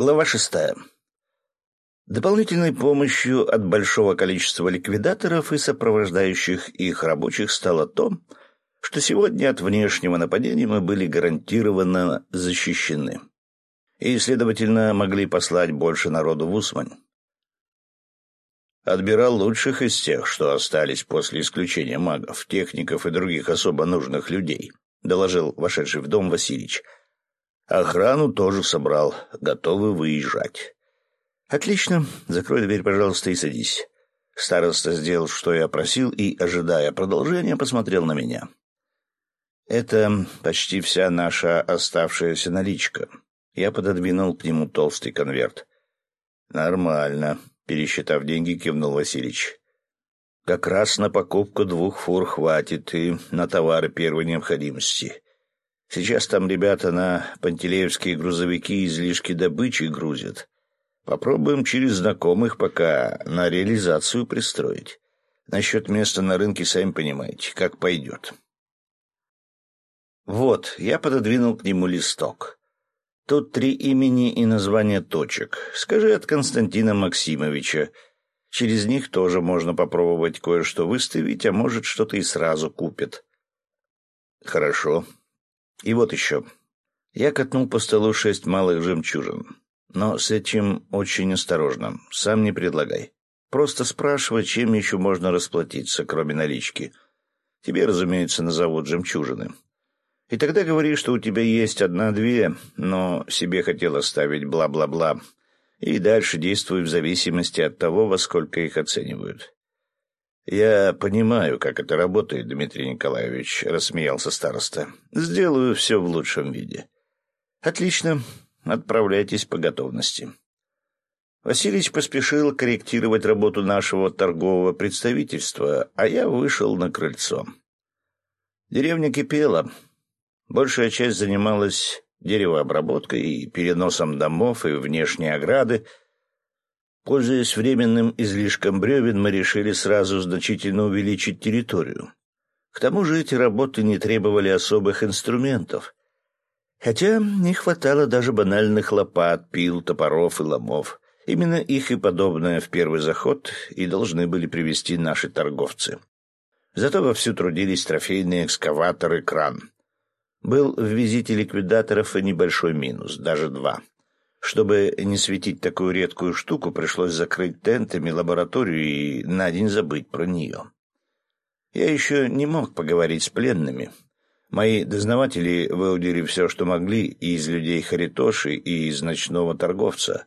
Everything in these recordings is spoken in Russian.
Глава шестая. Дополнительной помощью от большого количества ликвидаторов и сопровождающих их рабочих стало то, что сегодня от внешнего нападения мы были гарантированно защищены. И, следовательно, могли послать больше народу в Усмань. Отбирал лучших из тех, что остались после исключения магов, техников и других особо нужных людей, доложил вошедший в дом Васильич. Охрану тоже собрал, готовы выезжать. Отлично, закрой дверь, пожалуйста, и садись. Староста сделал, что я просил, и, ожидая продолжения, посмотрел на меня. Это почти вся наша оставшаяся наличка. Я пододвинул к нему толстый конверт. Нормально, пересчитав деньги, кивнул Васильич. Как раз на покупку двух фур хватит и на товары первой необходимости. Сейчас там ребята на пантелеевские грузовики излишки добычи грузят. Попробуем через знакомых пока на реализацию пристроить. Насчет места на рынке, сами понимаете, как пойдет. Вот, я пододвинул к нему листок. Тут три имени и названия точек. Скажи от Константина Максимовича. Через них тоже можно попробовать кое-что выставить, а может, что-то и сразу купит. Хорошо. И вот еще. Я катнул по столу шесть малых жемчужин. Но с этим очень осторожно. Сам не предлагай. Просто спрашивай, чем еще можно расплатиться, кроме налички. Тебе, разумеется, назовут жемчужины. И тогда говори, что у тебя есть одна-две, но себе хотел оставить бла-бла-бла. И дальше действуй в зависимости от того, во сколько их оценивают. «Я понимаю, как это работает, Дмитрий Николаевич», — рассмеялся староста. «Сделаю все в лучшем виде». «Отлично. Отправляйтесь по готовности». Васильевич поспешил корректировать работу нашего торгового представительства, а я вышел на крыльцо. Деревня кипела. Большая часть занималась деревообработкой и переносом домов и внешней ограды. Пользуясь временным излишком бревен, мы решили сразу значительно увеличить территорию. К тому же эти работы не требовали особых инструментов. Хотя не хватало даже банальных лопат, пил, топоров и ломов. Именно их и подобное в первый заход и должны были привести наши торговцы. Зато вовсю трудились трофейные экскаваторы «Кран». Был в визите ликвидаторов и небольшой минус, даже два. Чтобы не светить такую редкую штуку, пришлось закрыть тентами лабораторию и на день забыть про нее. Я еще не мог поговорить с пленными. Мои дознаватели выудили все, что могли, и из людей Харитоши, и из ночного торговца.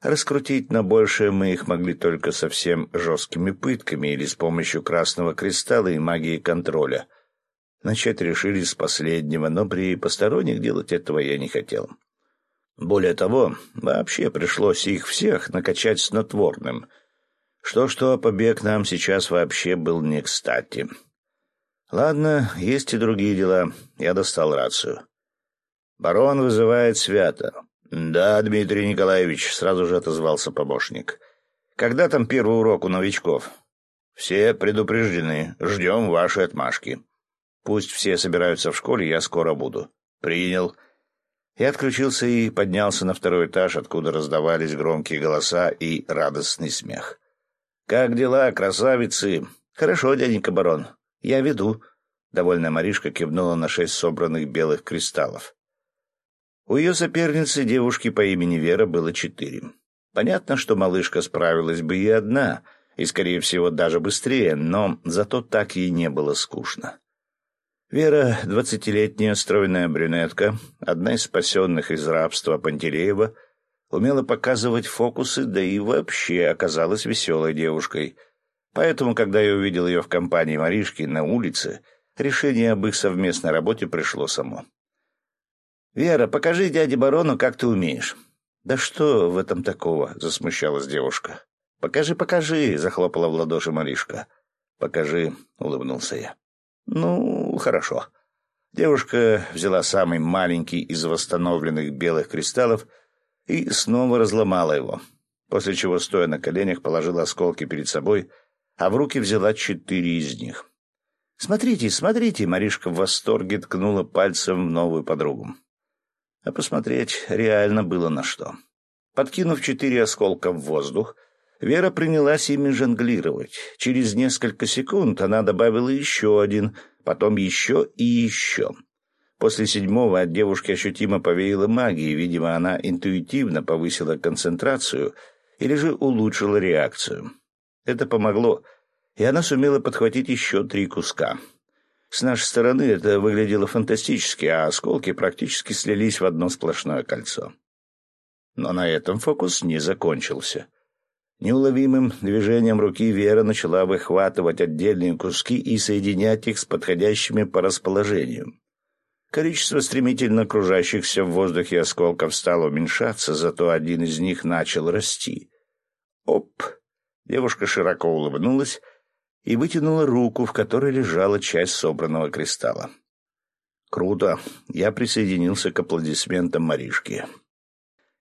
Раскрутить на большее мы их могли только совсем жесткими пытками или с помощью красного кристалла и магии контроля — Начать решили с последнего, но при посторонних делать этого я не хотел. Более того, вообще пришлось их всех накачать снотворным. Что-что, побег нам сейчас вообще был не кстати. Ладно, есть и другие дела. Я достал рацию. Барон вызывает свято. Да, Дмитрий Николаевич, сразу же отозвался помощник. Когда там первый урок у новичков? Все предупреждены. Ждем вашей отмашки. Пусть все собираются в школе, я скоро буду. Принял. Я отключился и поднялся на второй этаж, откуда раздавались громкие голоса и радостный смех. «Как дела, красавицы?» «Хорошо, дяденька барон. Я веду». Довольная Маришка кивнула на шесть собранных белых кристаллов. У ее соперницы, девушки по имени Вера, было четыре. Понятно, что малышка справилась бы и одна, и, скорее всего, даже быстрее, но зато так ей не было скучно. Вера, двадцатилетняя стройная брюнетка, одна из спасенных из рабства Пантелеева, умела показывать фокусы, да и вообще оказалась веселой девушкой. Поэтому, когда я увидел ее в компании Маришки на улице, решение об их совместной работе пришло само. «Вера, покажи дяде барону, как ты умеешь». «Да что в этом такого?» — засмущалась девушка. «Покажи, покажи!» — захлопала в ладоши Маришка. «Покажи!» — улыбнулся я. «Ну, хорошо». Девушка взяла самый маленький из восстановленных белых кристаллов и снова разломала его, после чего, стоя на коленях, положила осколки перед собой, а в руки взяла четыре из них. «Смотрите, смотрите!» — Маришка в восторге ткнула пальцем в новую подругу. А посмотреть реально было на что. Подкинув четыре осколка в воздух, Вера принялась ими жонглировать. Через несколько секунд она добавила еще один, потом еще и еще. После седьмого от девушки ощутимо повеяло магией, видимо, она интуитивно повысила концентрацию или же улучшила реакцию. Это помогло, и она сумела подхватить еще три куска. С нашей стороны это выглядело фантастически, а осколки практически слились в одно сплошное кольцо. Но на этом фокус не закончился. Неуловимым движением руки Вера начала выхватывать отдельные куски и соединять их с подходящими по расположению. Количество стремительно кружащихся в воздухе осколков стало уменьшаться, зато один из них начал расти. Оп! Девушка широко улыбнулась и вытянула руку, в которой лежала часть собранного кристалла. «Круто!» Я присоединился к аплодисментам Маришки.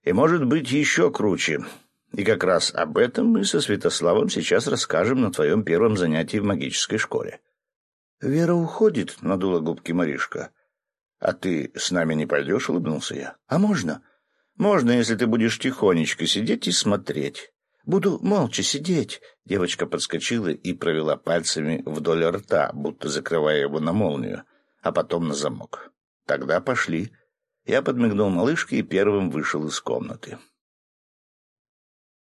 «И, может быть, еще круче. И как раз об этом мы со Святославом сейчас расскажем на твоем первом занятии в магической школе». «Вера уходит», — надула губки Маришка. «А ты с нами не пойдешь?» — улыбнулся я. «А можно?» «Можно, если ты будешь тихонечко сидеть и смотреть. Буду молча сидеть. Девочка подскочила и провела пальцами вдоль рта, будто закрывая его на молнию, а потом на замок. Тогда пошли. Я подмигнул малышке и первым вышел из комнаты.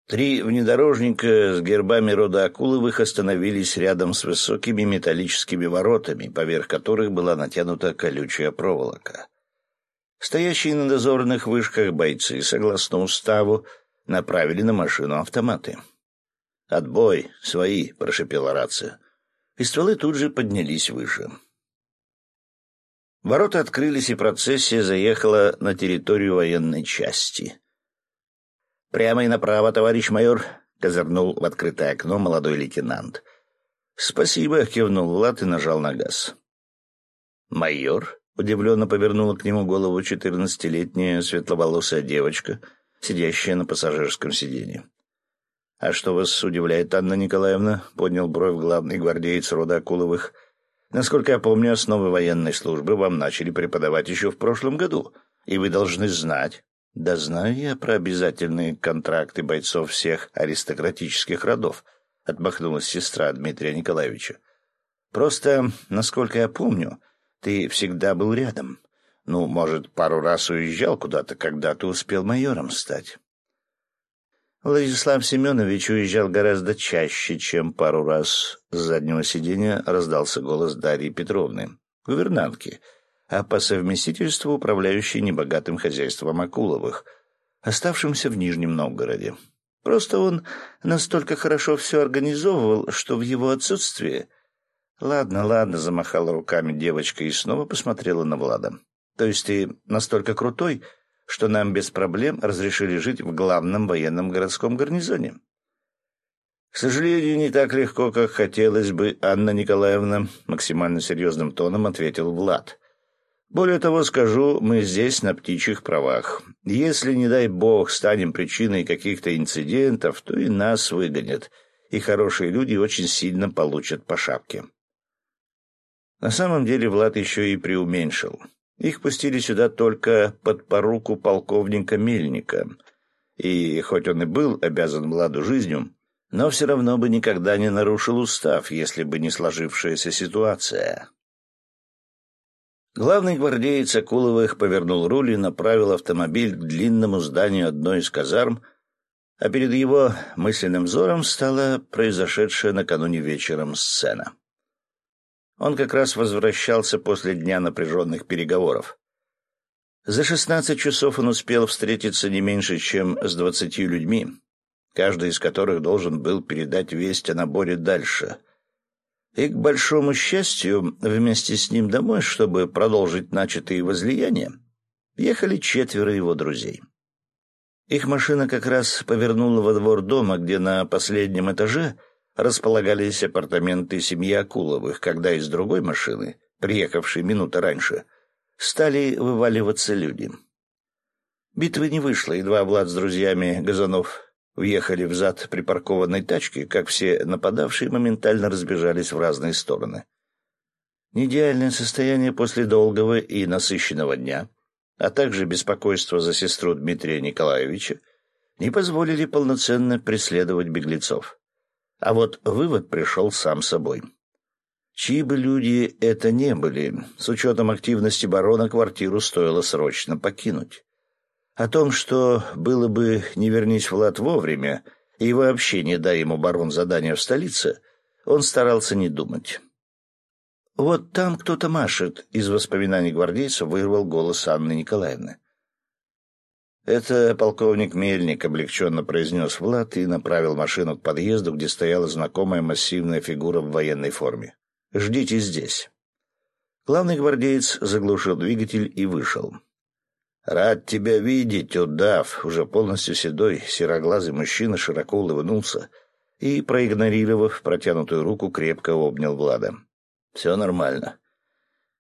Три внедорожника с гербами рода Акуловых остановились рядом с высокими металлическими воротами, поверх которых была натянута колючая проволока. Стоящие на дозорных вышках бойцы, согласно уставу, направили на машину автоматы. «Отбой! Свои!» — прошипела рация. И стволы тут же поднялись выше. Ворота открылись, и процессия заехала на территорию военной части. «Прямо и направо, товарищ майор!» — козырнул в открытое окно молодой лейтенант. «Спасибо!» — кивнул Влад и нажал на газ. «Майор?» — удивленно повернула к нему голову четырнадцатилетняя светловолосая девочка — сидящая на пассажирском сиденье. «А что вас удивляет, Анна Николаевна?» — поднял бровь главный гвардеец рода Акуловых. «Насколько я помню, основы военной службы вам начали преподавать еще в прошлом году, и вы должны знать...» «Да знаю я про обязательные контракты бойцов всех аристократических родов», — отмахнулась сестра Дмитрия Николаевича. «Просто, насколько я помню, ты всегда был рядом. Ну, может, пару раз уезжал куда-то, когда ты успел майором стать. Владислав Семенович уезжал гораздо чаще, чем пару раз. С заднего сиденья раздался голос Дарьи Петровны, гувернантки, а по совместительству управляющей небогатым хозяйством Акуловых, оставшимся в Нижнем Новгороде. Просто он настолько хорошо все организовывал, что в его отсутствие... «Ладно, ладно», — замахала руками девочка и снова посмотрела на Влада. То есть ты настолько крутой, что нам без проблем разрешили жить в главном военном городском гарнизоне? К сожалению, не так легко, как хотелось бы, Анна Николаевна, максимально серьезным тоном ответил Влад. Более того, скажу, мы здесь на птичьих правах. Если, не дай бог, станем причиной каких-то инцидентов, то и нас выгонят, и хорошие люди очень сильно получат по шапке. На самом деле Влад еще и преуменьшил. Их пустили сюда только под поруку полковника Мельника. И хоть он и был обязан Владу жизнью, но все равно бы никогда не нарушил устав, если бы не сложившаяся ситуация. Главный гвардеец Акуловых повернул руль и направил автомобиль к длинному зданию одной из казарм, а перед его мысленным взором стала произошедшая накануне вечером сцена. Он как раз возвращался после дня напряженных переговоров. За шестнадцать часов он успел встретиться не меньше, чем с двадцатью людьми, каждый из которых должен был передать весть о наборе дальше. И, к большому счастью, вместе с ним домой, чтобы продолжить начатые возлияния, ехали четверо его друзей. Их машина как раз повернула во двор дома, где на последнем этаже — располагались апартаменты семьи Акуловых, когда из другой машины, приехавшей минуты раньше, стали вываливаться люди. Битвы не вышло, едва Влад с друзьями Газанов въехали в зад припаркованной тачки, как все нападавшие моментально разбежались в разные стороны. Неидеальное состояние после долгого и насыщенного дня, а также беспокойство за сестру Дмитрия Николаевича, не позволили полноценно преследовать беглецов. А вот вывод пришел сам собой. Чьи бы люди это не были, с учетом активности барона квартиру стоило срочно покинуть. О том, что было бы не вернись Влад вовремя, и вообще не дай ему барон задание в столице, он старался не думать. «Вот там кто-то машет», — из воспоминаний гвардейца вырвал голос Анны Николаевны. «Это полковник Мельник», — облегченно произнес Влад и направил машину к подъезду, где стояла знакомая массивная фигура в военной форме. «Ждите здесь». Главный гвардеец заглушил двигатель и вышел. «Рад тебя видеть, удав!» Уже полностью седой, сероглазый мужчина широко улыбнулся и, проигнорировав протянутую руку, крепко обнял Влада. «Все нормально.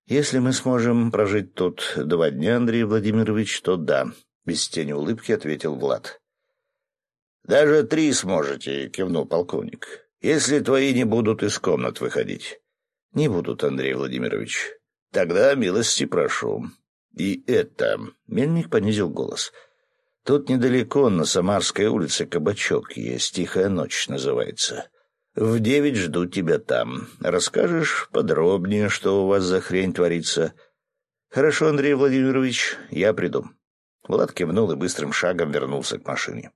Если мы сможем прожить тут два дня, Андрей Владимирович, то да», — без тени улыбки ответил Влад. «Даже три сможете», — кивнул полковник, — «если твои не будут из комнат выходить». «Не будут, Андрей Владимирович. Тогда милости прошу. И это...» — Мельник понизил голос. «Тут недалеко, на Самарской улице, кабачок есть, «Тихая ночь» называется. В девять жду тебя там. Расскажешь подробнее, что у вас за хрень творится?» «Хорошо, Андрей Владимирович, я приду». Влад кивнул и быстрым шагом вернулся к машине.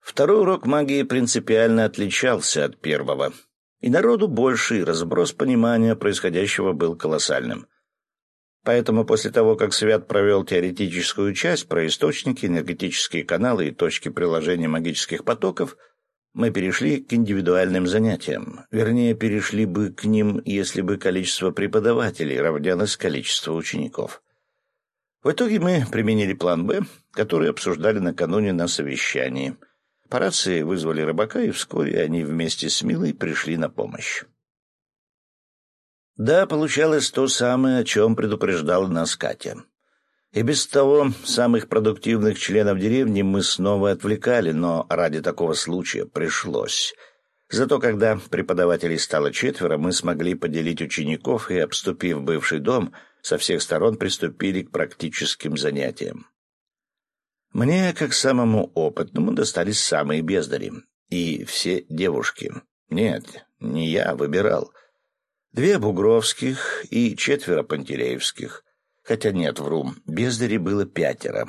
Второй урок магии принципиально отличался от первого. И народу больше, и разброс понимания происходящего был колоссальным. Поэтому после того, как Свят провел теоретическую часть про источники, энергетические каналы и точки приложения магических потоков, мы перешли к индивидуальным занятиям. Вернее, перешли бы к ним, если бы количество преподавателей равнялось количеству учеников. В итоге мы применили план «Б», который обсуждали накануне на совещании. По рации вызвали рыбака, и вскоре они вместе с Милой пришли на помощь. Да, получалось то самое, о чем предупреждала нас Катя. И без того самых продуктивных членов деревни мы снова отвлекали, но ради такого случая пришлось. Зато когда преподавателей стало четверо, мы смогли поделить учеников и, обступив бывший дом, со всех сторон приступили к практическим занятиям. Мне, как самому опытному, достались самые бездари. И все девушки. Нет, не я выбирал — Две бугровских и четверо пантелеевских. Хотя нет, вру, бездари было пятеро.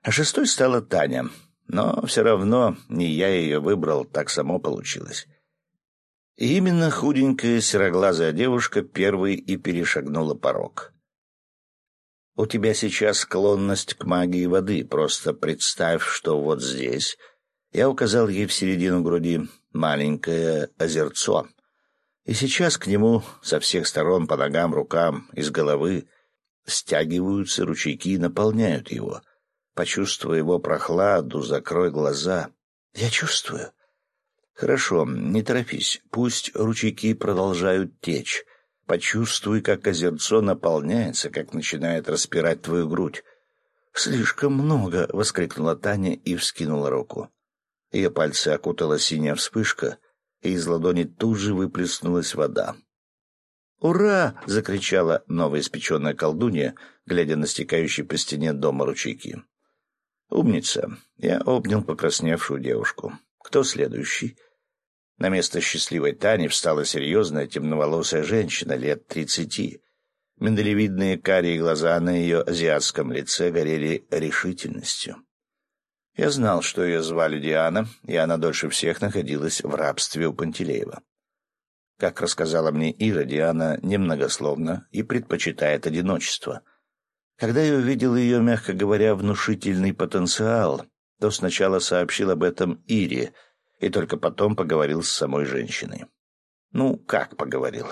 А шестой стала Таня. Но все равно не я ее выбрал, так само получилось. И именно худенькая сероглазая девушка первой и перешагнула порог. «У тебя сейчас склонность к магии воды. Просто представь, что вот здесь...» Я указал ей в середину груди маленькое озерцо. И сейчас к нему со всех сторон, по ногам, рукам, из головы стягиваются ручейки и наполняют его. Почувствуй его прохладу, закрой глаза. Я чувствую. Хорошо, не торопись. Пусть ручейки продолжают течь. Почувствуй, как озерцо наполняется, как начинает распирать твою грудь. «Слишком много!» — воскликнула Таня и вскинула руку. Ее пальцы окутала синяя вспышка, и из ладони тут же выплеснулась вода. «Ура!» — закричала новоиспеченная колдунья, глядя на стекающий по стене дома ручейки. «Умница!» — я обнял покрасневшую девушку. «Кто следующий?» На место счастливой Тани встала серьезная темноволосая женщина лет тридцати. Миндалевидные карие глаза на ее азиатском лице горели решительностью. Я знал, что ее звали Диана, и она дольше всех находилась в рабстве у Пантелеева. Как рассказала мне Ира, Диана немногословна и предпочитает одиночество. Когда я увидел ее, мягко говоря, внушительный потенциал, то сначала сообщил об этом Ире, и только потом поговорил с самой женщиной. Ну, как поговорил?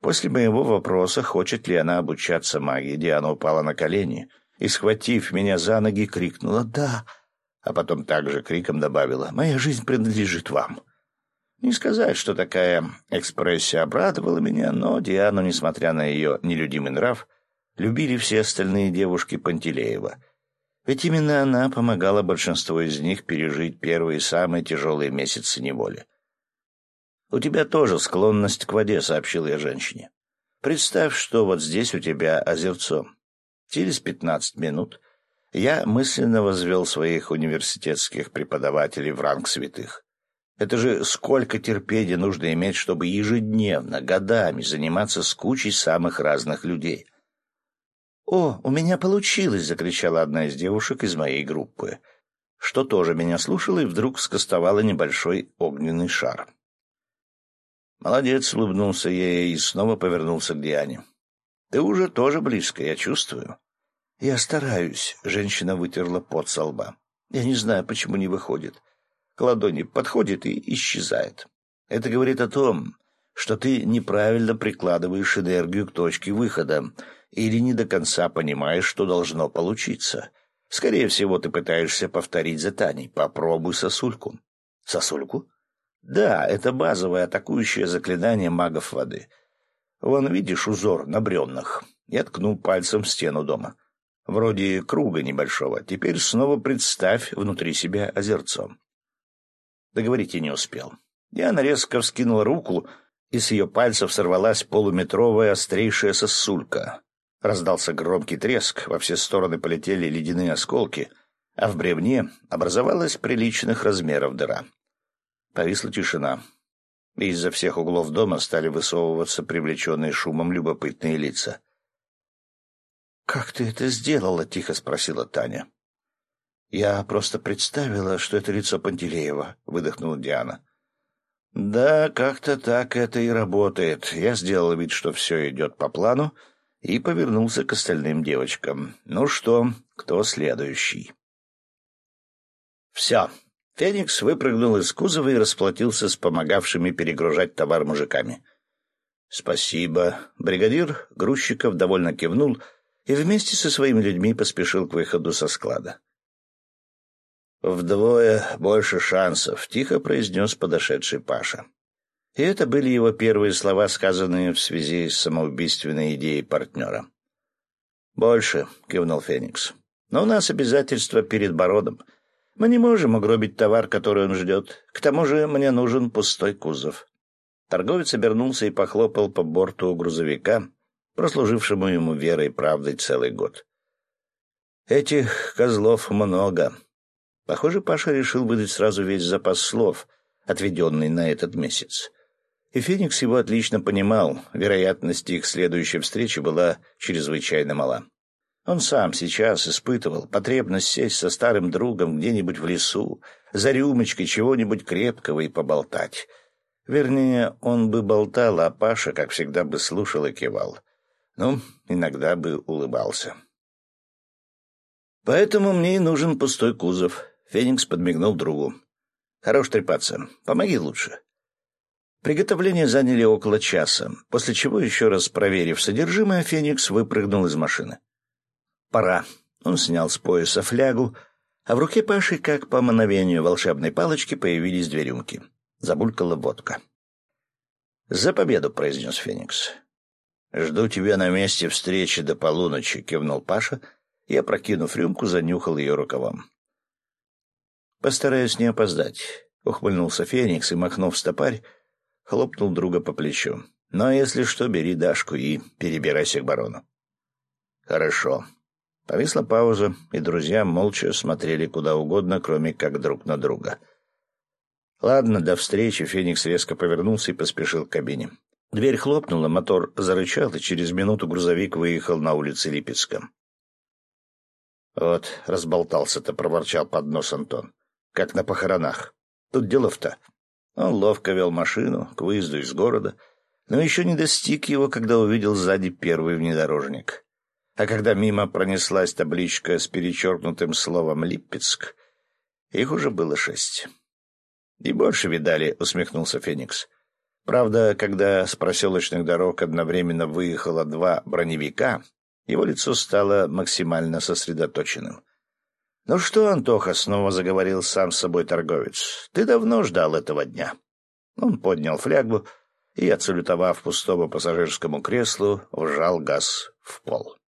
После моего вопроса, хочет ли она обучаться магии, Диана упала на колени и, схватив меня за ноги, крикнула «Да!» А потом также криком добавила «Моя жизнь принадлежит вам». Не сказать, что такая экспрессия обрадовала меня, но Диану, несмотря на ее нелюдимый нрав, любили все остальные девушки Пантелеева. Ведь именно она помогала большинству из них пережить первые самые тяжелые месяцы неволи. «У тебя тоже склонность к воде», — сообщил я женщине. «Представь, что вот здесь у тебя озерцо. Через пятнадцать минут Я мысленно возвел своих университетских преподавателей в ранг святых. Это же сколько терпения нужно иметь, чтобы ежедневно, годами заниматься с кучей самых разных людей. «О, у меня получилось!» — закричала одна из девушек из моей группы, что тоже меня слушала и вдруг скостовала небольшой огненный шар. «Молодец!» — улыбнулся я и снова повернулся к Диане. «Ты уже тоже близко, я чувствую». «Я стараюсь», — женщина вытерла пот со лба. «Я не знаю, почему не выходит. К ладони подходит и исчезает. Это говорит о том, что ты неправильно прикладываешь энергию к точке выхода или не до конца понимаешь, что должно получиться. Скорее всего, ты пытаешься повторить за Таней. Попробуй сосульку». «Сосульку?» «Да, это базовое атакующее заклинание магов воды. Вон, видишь узор на бревнах?» Я ткнул пальцем в стену дома вроде круга небольшого. Теперь снова представь внутри себя озерцо. Договорить я не успел. Диана резко вскинула руку, и с ее пальцев сорвалась полуметровая острейшая сосулька. Раздался громкий треск, во все стороны полетели ледяные осколки, а в бревне образовалась приличных размеров дыра. Повисла тишина, из-за всех углов дома стали высовываться привлеченные шумом любопытные лица — «Как ты это сделала?» — тихо спросила Таня. «Я просто представила, что это лицо Пантелеева», — выдохнула Диана. «Да, как-то так это и работает. Я сделал вид, что все идет по плану, и повернулся к остальным девочкам. Ну что, кто следующий?» «Все». Феникс выпрыгнул из кузова и расплатился с помогавшими перегружать товар мужиками. «Спасибо». Бригадир грузчиков довольно кивнул — и вместе со своими людьми поспешил к выходу со склада. «Вдвое больше шансов», — тихо произнес подошедший Паша. И это были его первые слова, сказанные в связи с самоубийственной идеей партнера. «Больше», — кивнул Феникс. «Но у нас обязательства перед Бородом. Мы не можем угробить товар, который он ждет. К тому же мне нужен пустой кузов». Торговец обернулся и похлопал по борту грузовика, прослужившему ему верой и правдой целый год. Этих козлов много. Похоже, Паша решил выдать сразу весь запас слов, отведенный на этот месяц. И Феникс его отлично понимал, вероятность их следующей встречи была чрезвычайно мала. Он сам сейчас испытывал потребность сесть со старым другом где-нибудь в лесу, за рюмочкой чего-нибудь крепкого и поболтать. Вернее, он бы болтал, а Паша, как всегда, бы слушал и кивал. Ну, иногда бы улыбался. Поэтому мне и нужен пустой кузов. Феникс подмигнул другу. Хорош трепаться. Помоги лучше. Приготовления заняли около часа, после чего, еще раз проверив содержимое, Феникс выпрыгнул из машины. «Пора». Он снял с пояса флягу, а в руке Паши, как по мановению волшебной палочки, появились две рюмки. Забулькала водка. «За победу!» — произнес Феникс. «Жду тебя на месте встречи до полуночи», — кивнул Паша и, опрокинув рюмку, занюхал ее рукавом. «Постараюсь не опоздать», — ухмыльнулся Феникс и, махнув стопарь, хлопнул друга по плечу. «Но если что, бери Дашку и перебирайся к барону». «Хорошо». Повисла пауза, и друзья молча смотрели куда угодно, кроме как друг на друга. «Ладно, до встречи», — Феникс резко повернулся и поспешил к кабине. Дверь хлопнула, мотор зарычал, и через минуту грузовик выехал на улице Липецка. «Вот, разболтался-то», — проворчал под нос Антон. «Как на похоронах. Тут делов-то». Он ловко вел машину к выезду из города, но еще не достиг его, когда увидел сзади первый внедорожник. А когда мимо пронеслась табличка с перечеркнутым словом «Липецк», их уже было шесть. «И больше видали», — усмехнулся Феникс. Правда, когда с проселочных дорог одновременно выехало два броневика, его лицо стало максимально сосредоточенным. «Ну что, Антоха?» — снова заговорил сам с собой торговец. «Ты давно ждал этого дня». Он поднял флягу и, отсалютовав пустому пассажирскому креслу, вжал газ в пол.